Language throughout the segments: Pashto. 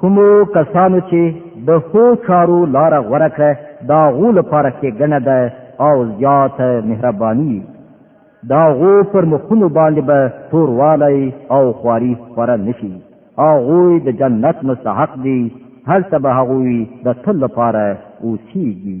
کومو کسانو چې د خو چارو لار غوړه کړه دا غو لپاره کې ګنه ده او زیات مهرباني دا غو پر مخونو باندې به تور والی او خواري خورا نشي او غو د جنت مستحق دي هر څه به هغوی د تل لپاره اوسیږي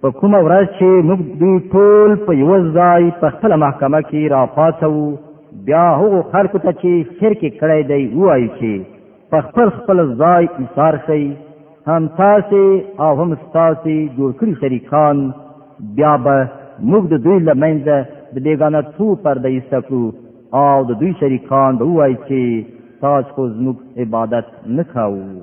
په کومه ورځ چې موږ دوی ټول په یو ځای په خپل محکمه کې را پاتو بیا هغو خلکو ته چې شرک کړی دی وایي چې په خپل خپل ځای ایثار شي هم تاسو او هم تاسو جوړ کړی شریکان بیا به موږ د دوی لمنځه د بیگانه تو پر د ایستکو او د دوی شریکان به وایي چې تاسو زموږ عبادت نه کوو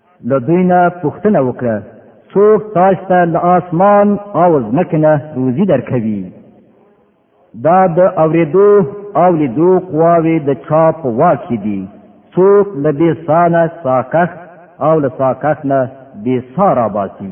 له دوی نه پوښتنه وکړه څوک تاسو ته له آسمان او ځمکې نه روزي درکوي دا د اوریدو او لیدو قواوې د چا په واک کې دي څوک له بې سانه ساکښ او له ساکښ نه بې سارا باسي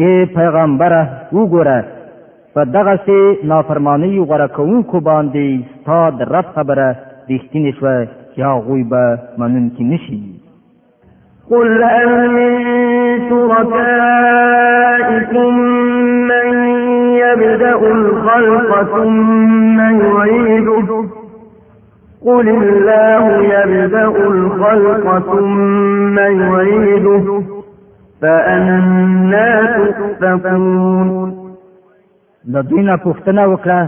ای پیغمبره وګوره په دغه سي نافرمانی غره کوونکو باندې ستاد رب خبره رښتینې شوه چې هغوی به منونکي نشي قل هل من شركائكم من يبدأ الخلق ثم يعيده قل الله يبدأ الخلق ثم يعيده فأنا تؤفكون د دوی نه پوښتنه وکړه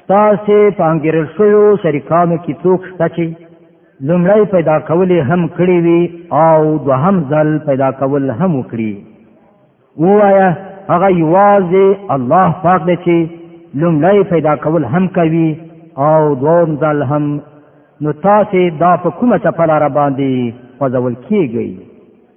ستاسو په انګیرل شویو شریکانو کې څوک شته چې لومړی پیدا کول هم کړی وي او دوهم ځل پیدا کول هم وکړي وایا هغه یوازې الله پاک دی چې لومړی پیدا کول هم کوي او دوم ځل هم نو تاسو دا په کومه چپلاره باندې فضول کیږئ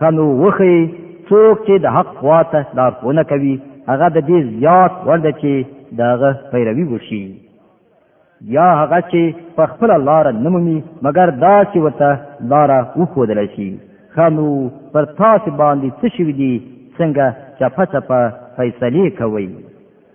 خنو وخی څوک چې د حق خوا ته لارښونه کوي هغه د دې زیات وړ ده چې د هغه پیروي وشي یا هغه چې په خپل لار نه مومي مګر دا چې ورته لار وښودل شي خنو پر تاسو باندې څه شوي دي څنګه چپه چپه فیصله کوي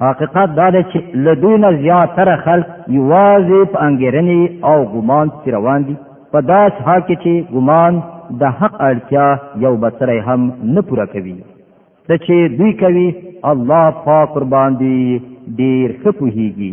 حقیقت دا دی چې له دوی نه زیاتره خلک یوازې په انګېرنې او ګمان پسې روان دي په داسې حال کې چې ګمان د حق اړتیا یو بسری هم نه پوره کوي څه چې دوی کوي الله پاک قربان دي ډېر ښه پوهیږي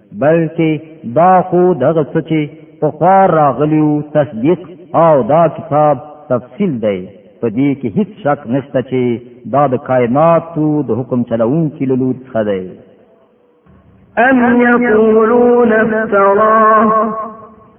بلکې دا خو دغه څه چې په خوا راغلیو تصدیق او دا کتاب تفصیل دی په دې کې هیڅ شک نشته چې دا د کائناتو د حکم چلوونکي له لوري څخه دی أم يقولون افتراه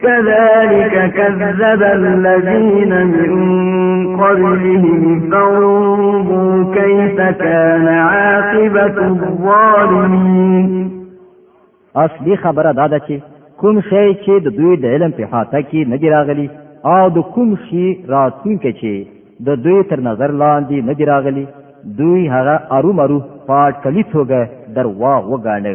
كذلك كذب الذين من قبلهم فانظروا كيف كان عاقبة الظالمين اصلي خبره دا ده چې کوم شی چې د دوی د علم په حاته کې نه دی راغلی او د کوم شی راتلونکی چې د دوی تر نظر لاندې نه دی راغلی دوی هغه ارومرو پاټ کلی توګه درواغ وګاڼه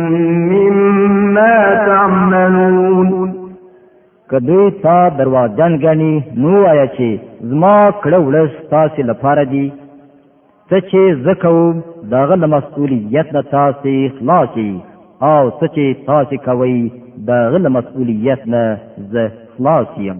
مما تعملون که دوی تا درواغجن غني نو آیا چې زما کړه وړس تاسو لپاره دي څه چې زکو داغه له مسؤلیت نه تاسو خلاصي او څه چې تاسو کوي داغه له مسؤلیت نه زه خلاص یم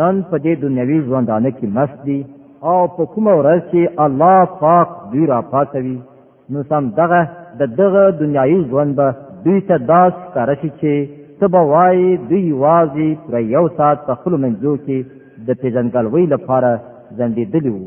نن په دې دنیوي ژوندانه کې مست دي او په کومه ورځ چې الله پاک دوی را پاتوي نو سم دغه د دغه دنیایي ژوند به دوی ته داس کارشي چې ته به وایي دوی یوازې پر یو ساعت په خپلو منځو کې د پېژندګلوۍ لپاره ځنډېدلي وو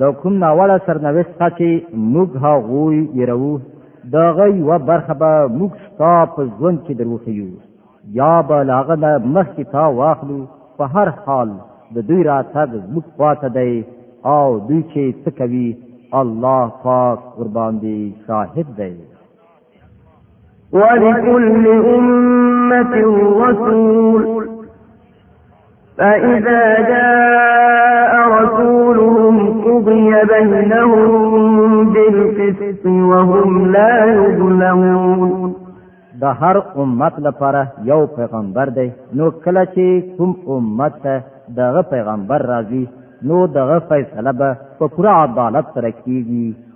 د کوم ناوړه سرنوشت څخه چې موږ هغوی یروو د هغه یوه برخه به موږ ستا په ژوند کې دروښیو یا به له هغه نه مخکې تا واخلو په هر حال د دوی راتګ موږ خواته دی او دوی چې څه کوي الله پاک ورباندې شاهد دی ولكل أمة رسول فإذا جاء رسولهم قضي بينهم بالقسط وهم لا يظلمون د هر امت لپاره یو پیغمبر دی نو کله چې کوم امت ته دغه پیغمبر راځي نو دغه فیصله به په پوره عدالت سره کیږي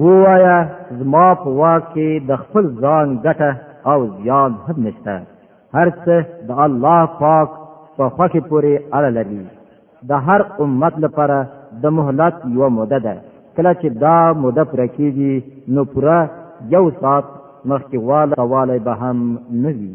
ووایا زما په واک کې د خپل ځان ګټه او زیان هم نشته هر څه د الله پاک په خوښه پورې اړه لري د هر امت لپاره د مهلت یو مده ده کله چې دا مده پر کېږي نو پوره یو سات مخکې واله واله به هم نه وي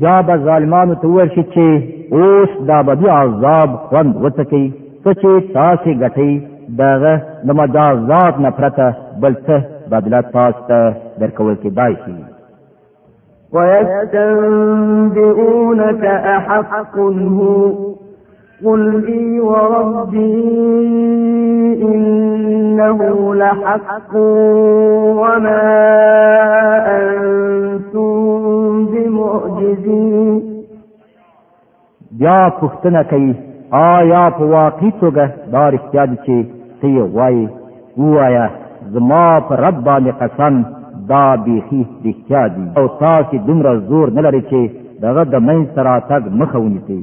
بیا به ظالمانو ته ورشي چې اوس دا بدی عذاب خوند وڅکي څه چې تاسې ګټئ دغه د مجازات نه پرته بل څه بدله تاسو ته درکول کېدای شي ويستنبئونك أحق هو قل اي وربي انه لحق وما انتم بمعجزين بیا پوښتنه کوي آیا په واقعي توګه دا رښتیا دي چې ته یې وایې ووایه زما په رب باندې قسم دا بیخي رښتیا دي او تاسې دومره زور نه لرئ چې دغه د منځ ته راتګ مخه ونیسئ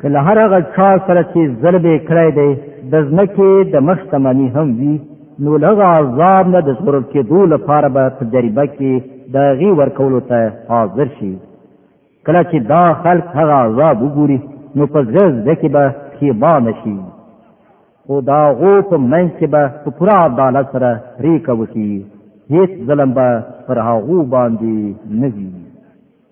که له هر هغه چا سره چې ظلم یې کړی دی د ځمکې د مخ شتمني هم وي نو له هغه عذاب نه د ژغورل کېدو لپاره به په جریبه کې د هغې ورکولو ته حاضر شي کله چې دا خلک هغه عذاب وګوري نو په زړه زړه کې به ښېبانه شي خو د هغو په منځ کې به په پوره عدالت سره پرېکړه وکړي هیڅ ظلم به پر هغو باندې نه وي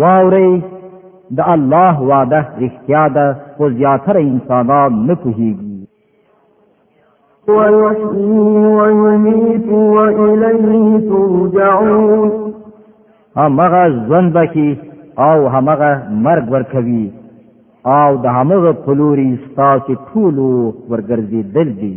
واوري د الله وعده رښتیا ده خو زیاتره انسانان نه پوهیږي ويحيي ويميت وإليه ترجعون همغه ژوند بکی او همغه مرګ ورکوي او د همغه پلوري ستاسو ټولو ورګرځي دل دي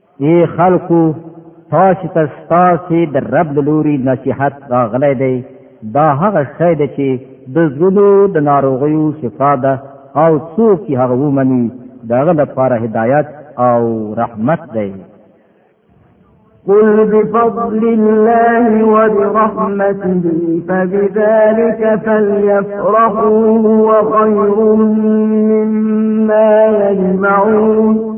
ای خلکو تاسو ته ستاسو د رب د لوري نصيحت راغلی دی دا هغه شی دی چې د زړونو د ناروغیو شفا ده او څوک چې هغه ومني دغه لپاره هدایت او رحمت دی قل بفضل الله وبرحمته فبذلك فليفرحوا هو خير مما يجمعون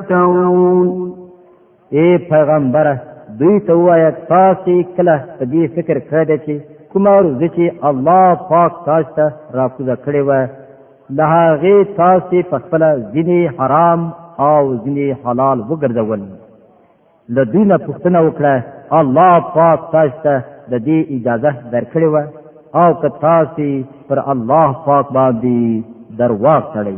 تفترون اے پیغمبره دوی ته وایه تاسو کله په دې فکر کړی دی چې کوم روزي چې الله پاک تاسو ته راکوزه کړې و له هغه تاسو په خپل ځینې حرام او ځینې حلال وګرځول له دوی نه پوښتنه وکړه الله پاک تاسو ته د دې اجازه درکړې و او که تاسو پر الله پاک باندې درواغ تړئ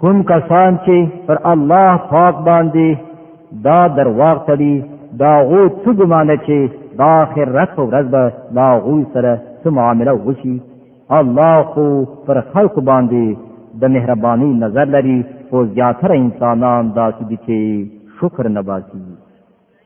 کوم کسان چې پر الله پاک باندې دا درواغ تړي دا غو څه ګمانه چې د آخرت په ورځ به دا غو سره څه معامله وشي الله خو پر خلق باندې د مهرباني نظر لري او زیاتره انسانان داسې دي چې شکر نه باسي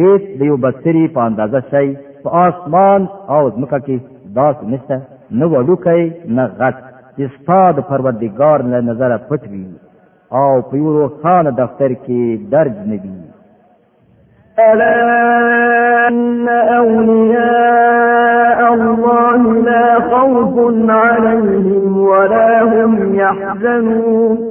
هیڅ د یو بکتری په اندازه شی په آسمان او ځمکه کې داس نشته نه وړوکی نه غټ چې ستا د پروردګار له نظره پټ وي او په یو روښانه دفتر کې درج نه وي ألا إن أولياء الله لا خوف عليهم ولا هم يحزنون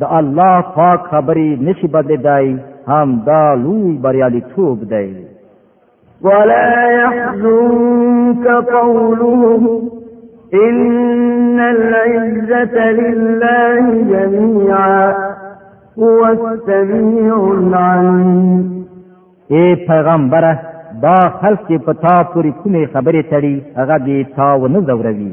د الله پاک خبرې نشي بدلېدای هم دا لوی بریالیتوب دی ولا يحزنك قولهم إن العزة لله جميعا هو السميع العليم اے پیغمبره دا خلق په تا پوری کومې خبرې تړي هغه دې تا ونه زوروي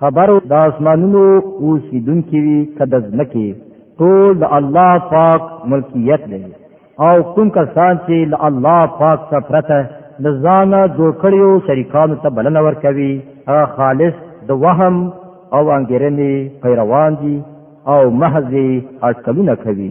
خبر د اسمانونو اوسیدونکي وي که د ځمکې ټول د الله پاک ملکیت دی او کوم کسان چې له الله پاک څخه پرته د ځانه جوړ کړیو شریکانو ته بلنه ورکوي هغه خالص د وهم او انګېرنې پیروان دي او محض اټکلونه کوي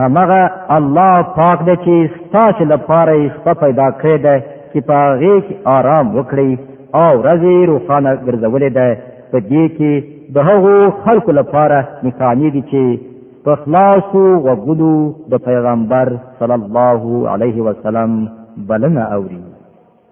همغه الله پاک دی چې ستاسو لپاره یې شپه پیدا کړې ده چې په هغې کې آرام وکړئ او ورځ یې روښانه ګرځولې ده په دې کې د هغو خلکو لپاره نښانې دي چې په خلاصو وګلو د پیغمبر صلی الله علیه وسلم بلنه اوري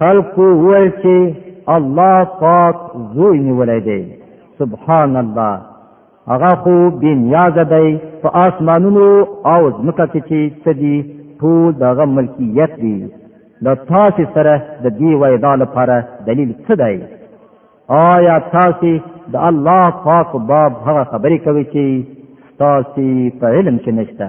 خلکو وویل چې الله پاک زوی نیولی دی سبحان الله هغه خو بې نیازه دی په آسمانونو او ځمکه کې چې څه دي ټول د هغه ملکیت دي له تاسې سره د دې ویدا لپاره دلیل څه دی آیا تاسې د الله پاک باب هغه خبرې کوي چې تاسې په علم کې نشته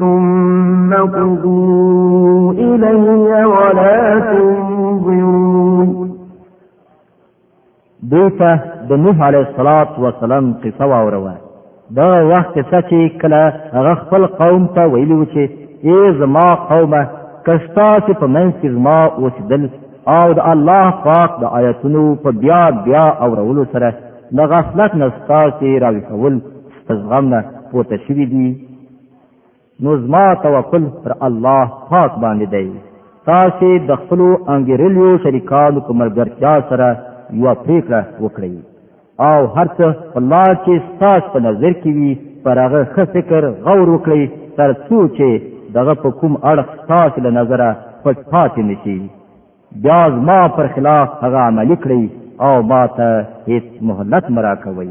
ثم قضوا إلي ولا تنظرون دیتا د نوح علیه الصلاۃ والسلام قصه واوروه دا وخت څه چې کله هغه خپل قوم ته ویلی و چې ای زما قومه کستا چې په منځ کې زما اوسېدل او د الله پاک د آیتونو په بیا بیا اورولو سره د غفلت نه ستاسو راوي کول زغم نه پورته شوي دي نو زما توکل پر الله پاک باندې دی تاسو د خپل انګریلیو شریکانو په ملګرتیا سره یو پریکړه وکړئ او هرڅه الله چې تاسو په نظر کې وي پر هغه ښه فکر غور وکړئ تر څو چې دغه په کوم اړخ تاسو له نظره پټ پاتې نشي بیا زما پر خلاف هغه عملی کړئ او ما ته هیڅ مهلت مرا کوئ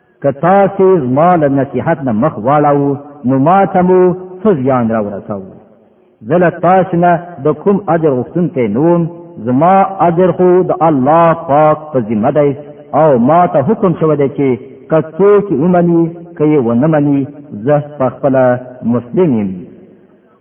که تاسو زما له نصیحت نه مخ واړاو نو ما ته مو څه زیان را ورساو زه له تاسو نه د کوم اجر غوښتونکی نه وم زما اجر خو د الله پاک په ذمه دی او ما ته حکم شوی دی چې که څوک ومني که یې ونه مني زه په خپله مسلم یم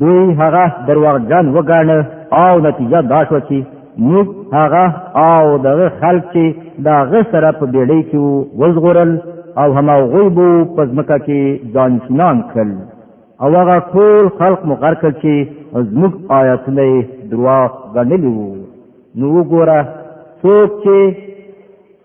دوی هغه درواغجن وګاڼه او نتیجه دا شو چې موږ هغه او دغه خلک چې دا غ سره په بیړۍ کې وزغورل او هم غیبو په ځمکه کې ځان شنان کړل او هغه ټول خلق مقر کړ چې زموږ آیاتونه درواغ غنلی وو نو وګوره څوک چې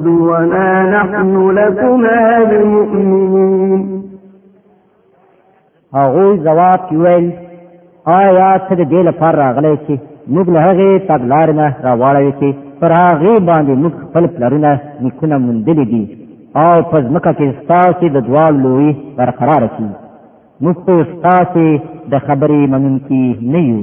وما نحن لكما بمؤمنين هغوی جواب کې ویل آیا ته د دې لپاره راغلی چې موږ له هغې تګلارې نه راواړوې چې پر هغې باندې موږ خپل پلرونه نیکونه موندلي دي او په ځمکه کې ستاسې د دواړو لوی برقراره کړي موږ خو ستاسې د خبرې منونکي نه یو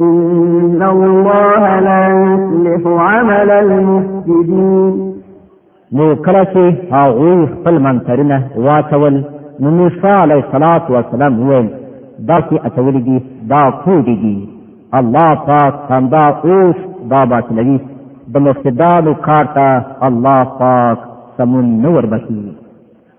إن الله لا يصلح عمل المفسدين نو کله چې هغوی خپل منترونه واچول نو موسی علیه الصلاة والسلام وویل دا چې اچولي دي دا کوډي دي الله پاک همدا اوس دا باطلوي د مفسدانو کار ته الله پاک سمون نه وربښي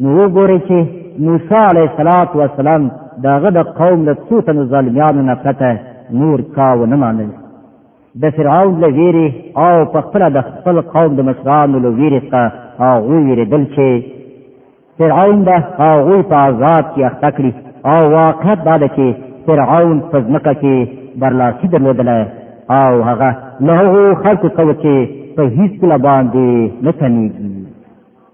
نو وګورئ چې موسی علیه الصلاۃ والسلام داغه د قوم له څو تنو ظالمیانو نه پرته نور چا ونه منل د فرعون له ویرې او په خپل د خپل قوم د مشرانو له ویرې څخه هغوی ویرېدل چې فرعون به هغوی په عذاب کې اخته کړي او واقعیت دا ده چې فرعون په ځمکه کې برلاسي درلودله او هغه له هغو خلکو څخه چې په هیڅ کله باندې نه تنېږي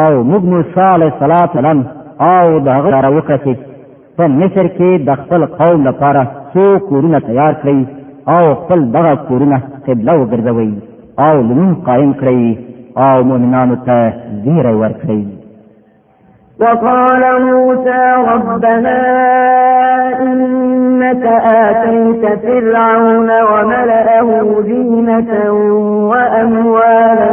او موږ موسی علیه السلام او د هغه سره وکړي په مصر کې د خپل قوم لپاره څو کورونه تیار کړئ او خپل دغه کورونه قبله وګرځوي او لمون قائم کړئ او مؤمنانو ته زیری ورکړئ وقال موسى ربنا إنك آتيت فرعون وملأه زينة وأموالا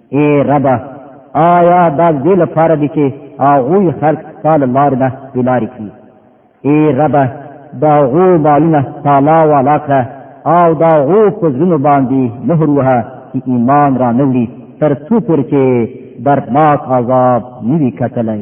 اے رب آیا دا دې لپاره دي چې هغوی خلک ستا له لارې نه بېلارې کړي اے رب د هغو مالونه تالا والا کړه او د هغو په زړونو باندې مهر وهه چې ایمان را نه وړي تر څو پورې چې دردناک عذاب نه وي کتلی